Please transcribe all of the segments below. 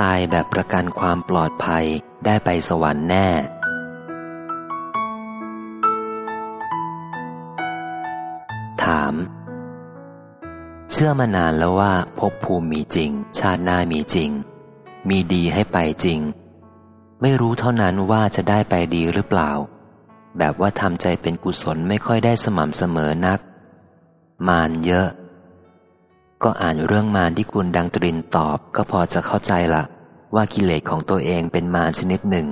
ตายแบบประกันความปลอดภัยได้ไปสวรรค์แน่ ถาม เชื่อมานานแล้วว่าภพภูมิมีจริง ชาติหน้ามีจริง มีดีให้ไปจริง ไม่รู้เท่านั้นว่าจะได้ไปดีหรือเปล่า แบบว่าทำใจเป็นกุศลไม่ค่อยได้สม่ำเสมอนัก มานเยอะก็อ่านเรื่องมารที่คุณดังตรินตอบก็พอจะเข้าใจละ ว่ากิเลสของตัวเองเป็นมารชนิดหนึ่ง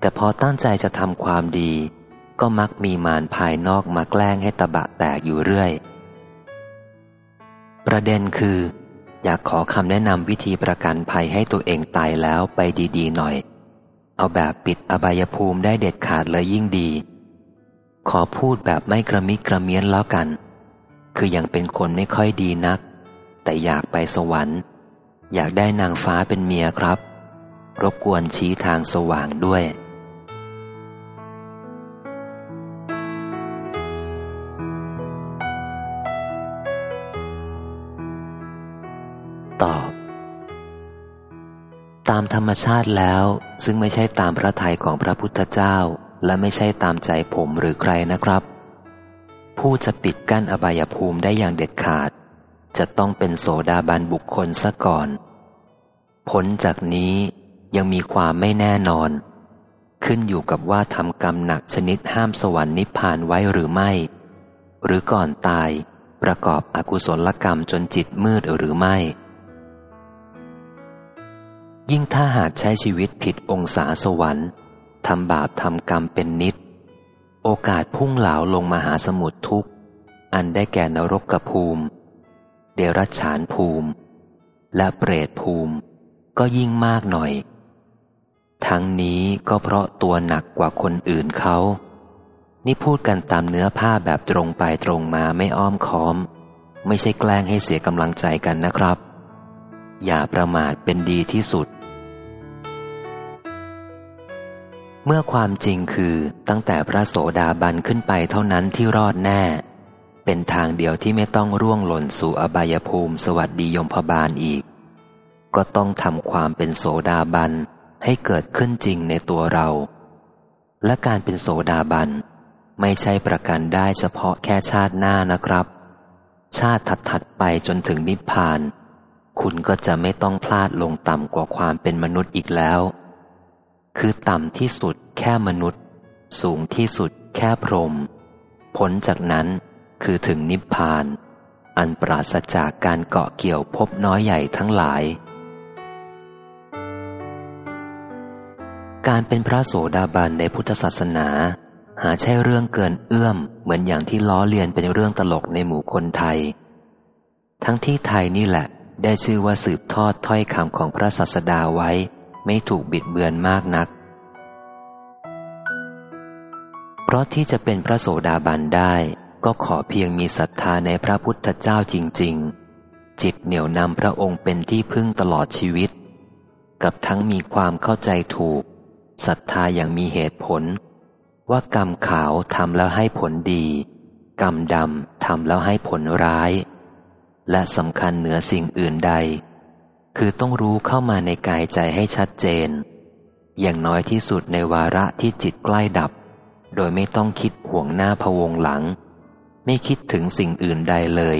แต่พอตั้งใจจะทำความดี ก็มักมีมารภายนอกมาแกล้งให้ตะบะแตกอยู่เรื่อย ประเด็นคือ อยากขอคำแนะนำวิธีประกันภัยให้ตัวเองตายแล้วไปดีๆหน่อย เอาแบบปิดอบายภูมิได้เด็ดขาดเลยยิ่งดี ขอพูดแบบไม่กระมิกระเมียนแล้วกัน คือยังเป็นคนไม่ค่อยดีนัก แต่อยากไปสวรรค์ อยากได้นางฟ้าเป็นเมียครับ รบกวนชี้ทางสว่างด้วย ตอบ ตามธรรมชาติแล้ว ซึ่งไม่ใช่ตามพระทัยของพระพุทธเจ้า และไม่ใช่ตามใจผมหรือใครนะครับ ผู้จะปิดกั้นอบายภูมิได้อย่างเด็ดขาด จะต้องเป็นโสดาบันบุคคลซะก่อน ผลจากนี้ยังมีความไม่แน่นอน ขึ้นอยู่กับว่าทำกรรมหนักชนิดห้ามสวรรค์นิพพานไว้หรือไม่ หรือก่อนตายประกอบอกุศลกรรมจนจิตมืดหรือไม่ ยิ่งถ้าหากใช้ชีวิตผิดองศาสวรรค์ทำบาปทำกรรมเป็นนิด โอกาสพุ่งเหลาลงมาหาสมุทรทุกข์ อันได้แก่นรกกภูมิ เดรัจฉานภูมิ และเปรตภูมิ ก็ยิ่งมากหน่อย ทั้งนี้ก็เพราะตัวหนักกว่าคนอื่นเขา นี่พูดกันตามเนื้อผ้าแบบตรงไปตรงมาไม่อ้อมค้อม ไม่ใช่แกล้งให้เสียกำลังใจกันนะครับ อย่าประมาทเป็นดีที่สุด เมื่อความจริงคือตั้งแต่พระโสดาบันขึ้นไปเท่านั้นที่รอดแน่ เป็นทางเดียวที่ไม่ต้องร่วงหล่นสู่อบายภูมิสวัสดียมพบาลอีก ก็ต้องทำความเป็นโสดาบันให้เกิดขึ้นจริงในตัวเรา และการเป็นโสดาบัน ไม่ใช่ประกันได้เฉพาะแค่ชาติหน้านะครับ ชาติถัดๆไปจนถึงนิพพาน คุณก็จะไม่ต้องพลาดลงต่ำกว่าความเป็นมนุษย์อีกแล้ว คือต่ำที่สุดแค่มนุษย์ สูงที่สุดแค่พรหมผลจากนั้น คือถึงนิพพาน อันปราศจากการเกาะเกี่ยวพบน้อยใหญ่ทั้งหลาย การเป็นพระโสดาบันในพุทธศาสนา หาใช่เรื่องเกินเอื้อม เหมือนอย่างที่ล้อเลียนเป็นเรื่องตลกในหมู่คนไทย ทั้งที่ไทยนี่แหละ ได้ชื่อว่าสืบทอดถ้อยคำของพระศาสดาไว้ ไม่ถูกบิดเบือนมากนักเพราะที่จะเป็นพระโสดาบันได้ ก็ขอเพียงมีศรัทธาในพระพุทธเจ้าจริง ๆ จิตเหนี่ยวนำพระองค์เป็นที่พึ่งตลอดชีวิต กับทั้งมีความเข้าใจถูกศรัทธาอย่างมีเหตุผล ว่ากรรมขาวทำแล้วให้ผลดี กรรมดำทำแล้วให้ผลร้าย และสำคัญเหนือสิ่งอื่นใด คือต้องรู้เข้ามาในกายใจให้ชัดเจน อย่างน้อยที่สุดในวาระที่จิตใกล้ดับ โดยไม่ต้องคิดห่วงหน้าพวงหลัง ไม่คิดถึงสิ่งอื่นใดเลย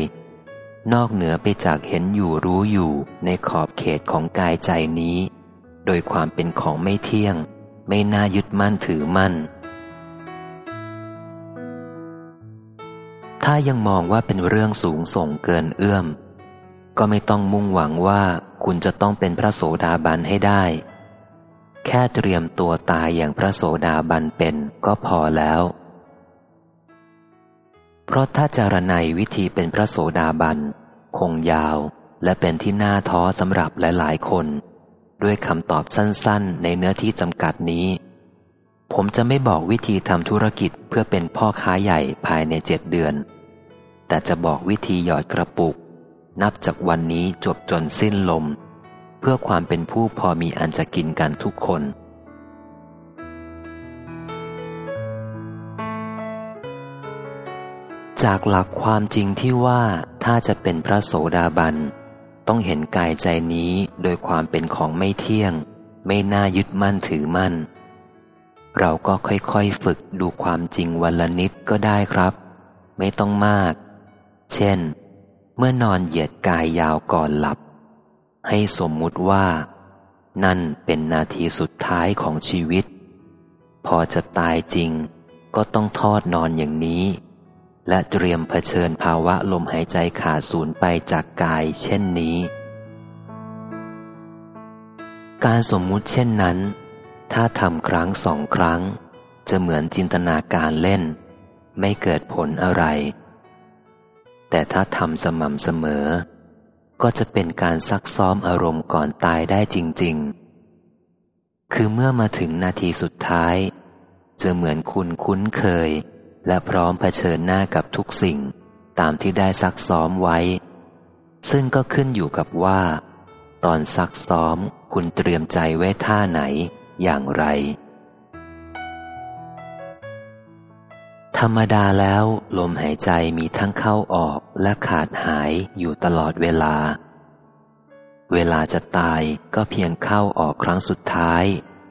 นอกเหนือไปจากเห็นอยู่รู้อยู่ในขอบเขตของกายใจนี้ โดยความเป็นของไม่เที่ยง ไม่น่ายึดมั่นถือมั่น ถ้ายังมองว่าเป็นเรื่องสูงส่งเกินเอื้อม ก็ไม่ต้องมุ่งหวังว่าคุณจะต้องเป็นพระโสดาบันให้ได้ แค่เตรียมตัวตายอย่างพระโสดาบันเป็นก็พอแล้ว เพราะถ้าจารณัยวิธีเป็นพระโสดาบัน คงยาวและเป็นที่น่าท้อสำหรับหลายๆคน ด้วยคำตอบสั้นๆ ในเนื้อที่จำกัดนี้ ผมจะไม่บอกวิธีทำธุรกิจเพื่อเป็นพ่อค้าใหญ่ภายในเจ็ดเดือน แต่จะบอกวิธีหยอดกระปุก นับจากวันนี้จบจนสิ้นลม เพื่อความเป็นผู้พอมีอันจะกินกันทุกคน จากหลักความจริงที่ว่าถ้าจะเป็นพระโสดาบัน ต้องเห็นกายใจนี้โดยความเป็นของไม่เที่ยง ไม่น่ายึดมั่นถือมั่น เราก็ค่อยๆฝึกดูความจริงวันละนิดก็ได้ครับ ไม่ต้องมาก เช่น เมื่อนอนเหยียดกายยาวก่อนหลับ ให้สมมุติว่า นั่นเป็นนาทีสุดท้ายของชีวิต พอจะตายจริง ก็ต้องทอดนอนอย่างนี้ และเตรียมเผชิญภาวะลมหายใจขาดสูญไปจากกายเช่นนี้ การสมมุติเช่นนั้น ถ้าทำครั้งสองครั้ง จะเหมือนจินตนาการเล่น ไม่เกิดผลอะไร แต่ถ้าทำสม่ำเสมอ ก็จะเป็นการซักซ้อมอารมณ์ก่อนตายได้จริง ๆ คือเมื่อมาถึงนาทีสุดท้าย จะเหมือนคุณคุ้นเคย และพร้อมเผชิญหน้ากับทุกสิ่งตามที่ได้ซักซ้อมไว้ ซึ่งก็ขึ้นอยู่กับว่า ตอนซักซ้อมคุณเตรียมใจไว้ท่าไหนอย่างไร ธรรมดาแล้วลมหายใจมีทั้งเข้าออกและขาดหายอยู่ตลอดเวลา เวลาจะตายก็เพียงเข้าออกครั้งสุดท้าย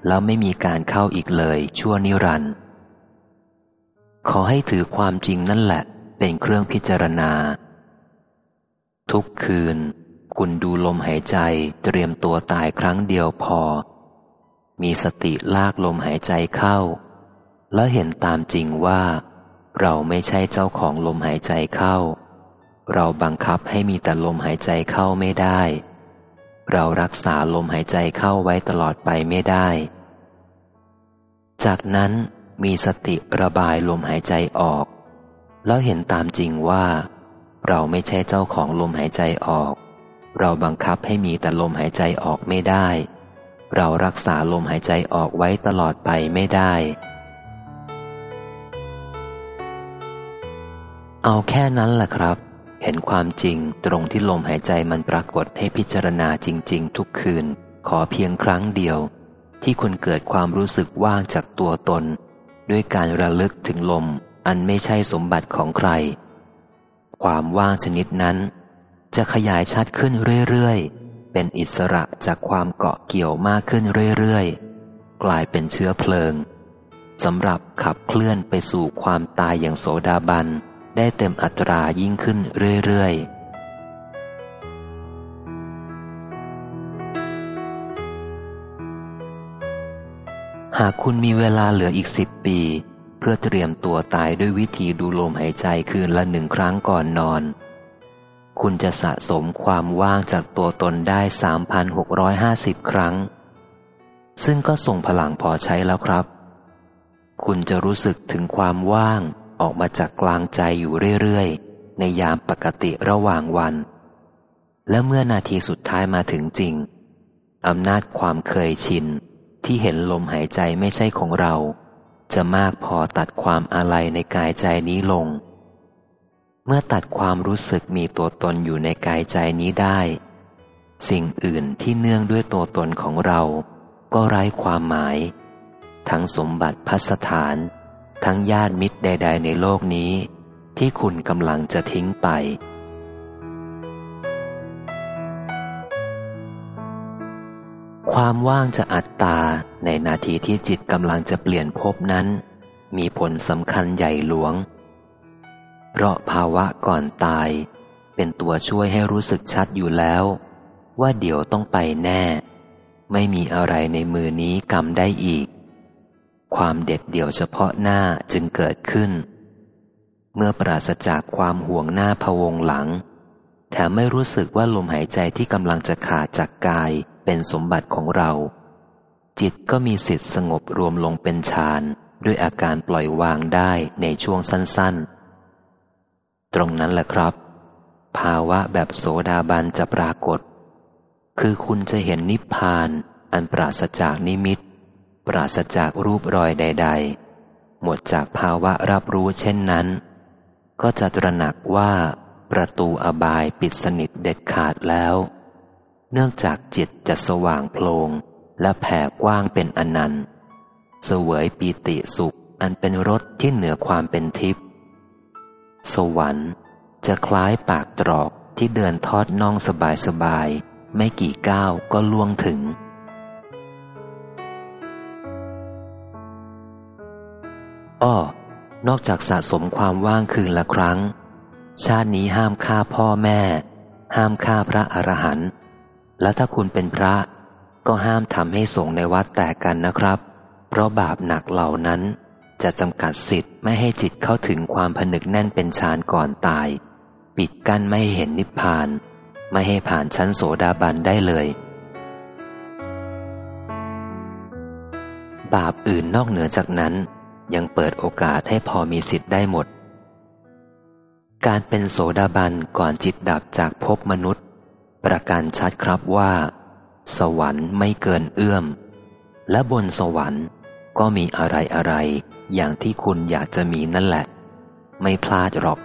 แล้วไม่มีการเข้าอีกเลยชั่วนิรันดร์ ขอให้ถือความจริงนั่นแหละ เป็นเครื่องพิจารณา ทุกคืน คุณดูลมหายใจเตรียมตัวตายครั้งเดียวพอ มีสติลากลมหายใจเข้า แล้วเห็นตามจริงว่า เราไม่ใช่เจ้าของลมหายใจเข้า เราบังคับให้มีแต่ลมหายใจเข้าไม่ได้ เรารักษาลมหายใจเข้าไว้ตลอดไปไม่ได้ จากนั้น มีสติระบายลมหายใจออก แล้วเห็นตามจริงว่า เราไม่ใช่เจ้าของลมหายใจออก เราบังคับให้มีแต่ลมหายใจออกไม่ได้ เรารักษาลมหายใจออกไว้ตลอดไปไม่ได้ เอาแค่นั้นแหละครับ เห็นความจริงตรงที่ลมหายใจมันปรากฏให้พิจารณาจริง ๆ ทุกคืน ขอเพียงครั้งเดียวที่คุณเกิดความรู้สึกว่างจากตัวตน ด้วยการระลึกถึงลมอันไม่ใช่สมบัติของใคร ความว่างชนิดนั้น จะขยายชัดขึ้นเรื่อยๆ เป็นอิสระจากความเกาะเกี่ยวมากขึ้นเรื่อยๆ กลายเป็นเชื้อเพลิงสำหรับขับเคลื่อนไปสู่ความตายอย่างโสดาบัน ได้เต็มอัตรายิ่งขึ้นเรื่อยๆ หากคุณมีเวลาเหลืออีกสิบปี เพื่อเตรียมตัวตายด้วยวิธีดูลมหายใจคืนละหนึ่งครั้งก่อนนอน คุณจะสะสมความว่างจากตัวตนได้ 3,650 ครั้ง ซึ่งก็ส่งพลังพอใช้แล้วครับ คุณจะรู้สึกถึงความว่างออกมาจากกลางใจอยู่เรื่อยๆ ในยามปกติระหว่างวัน และเมื่อนาทีสุดท้ายมาถึงจริงอำนาจความเคยชิน ที่เห็นลมหายใจไม่ใช่ของเรา จะมากพอตัดความอะไรในกายใจนี้ลง เมื่อตัดความรู้สึกมีตัวตนอยู่ในกายใจนี้ได้ สิ่งอื่นที่เนื่องด้วยตัวตนของเรา ก็ไร้ความหมาย ทั้งสมบัติพัสถาน ทั้งญาติมิตรใด ๆ ในโลกนี้ ที่คุณกำลังจะทิ้งไป ความว่างจะอัตตาในนาทีที่จิตกำลังจะเปลี่ยนภพนั้น มีผลสำคัญใหญ่หลวง เพราะภาวะก่อนตาย เป็นตัวช่วยให้รู้สึกชัดอยู่แล้ว ว่าเดี๋ยวต้องไปแน่ ไม่มีอะไรในมือนี้กำได้อีก ความเด็ดเดี่ยวเฉพาะหน้าจึงเกิดขึ้น เมื่อปราศจากความห่วงหน้าพวงหลัง แถมไม่รู้สึกว่าลมหายใจที่กำลังจะขาดจากกาย เป็นสมบัติของเรา จิตก็มีสิทธิ์สงบรวมลงเป็นฌานด้วยอาการปล่อยวางได้ในช่วงสั้นๆ ตรงนั้นแหละครับ ภาวะแบบโสดาบันจะปรากฏ คือคุณจะเห็นนิพพานอันปราศจากนิมิต ปราศจากรูปรอยใด ๆ หมดจากภาวะรับรู้เช่นนั้น ก็จะตระหนักว่าประตูอบายปิดสนิทเด็ดขาดแล้ว เนื่องจากจิตจะสว่างโพลงและแผ่กว้างเป็นอนันต์ เสวยปีติสุขอันเป็นรสที่เหนือความเป็นทิพย์ สวรรค์จะคล้ายปากตรอกที่เดินทอดน่องสบายๆไม่กี่ก้าวก็ล่วงถึง อ้อนอกจากสะสมความว่างคืนละครั้ง ชาตินี้ห้ามฆ่าพ่อแม่ ห้ามฆ่าพระอรหันต์ และถ้าคุณเป็นพระ ก็ห้ามทำให้สงในวัดแตกกันนะครับ เพราะบาปหนักเหล่านั้น จะจำกัดสิทธิ์ไม่ให้จิตเข้าถึงความผนึกแน่นเป็นฌานก่อนตาย ปิดกั้นไม่ให้เห็นนิพพาน ไม่ให้ผ่านชั้นโสดาบันได้เลย บาปอื่นนอกเหนือจากนั้นยังเปิดโอกาสให้พอมีสิทธิ์ได้หมด การเป็นโสดาบันก่อนจิตดับจากภพมนุษย์ ประการชัดครับว่า สวรรค์ไม่เกินเอื้อม และบนสวรรค์ก็มีอะไรอะไรอย่างที่คุณอยากจะมีนั่นแหละ ไม่พลาดหรอก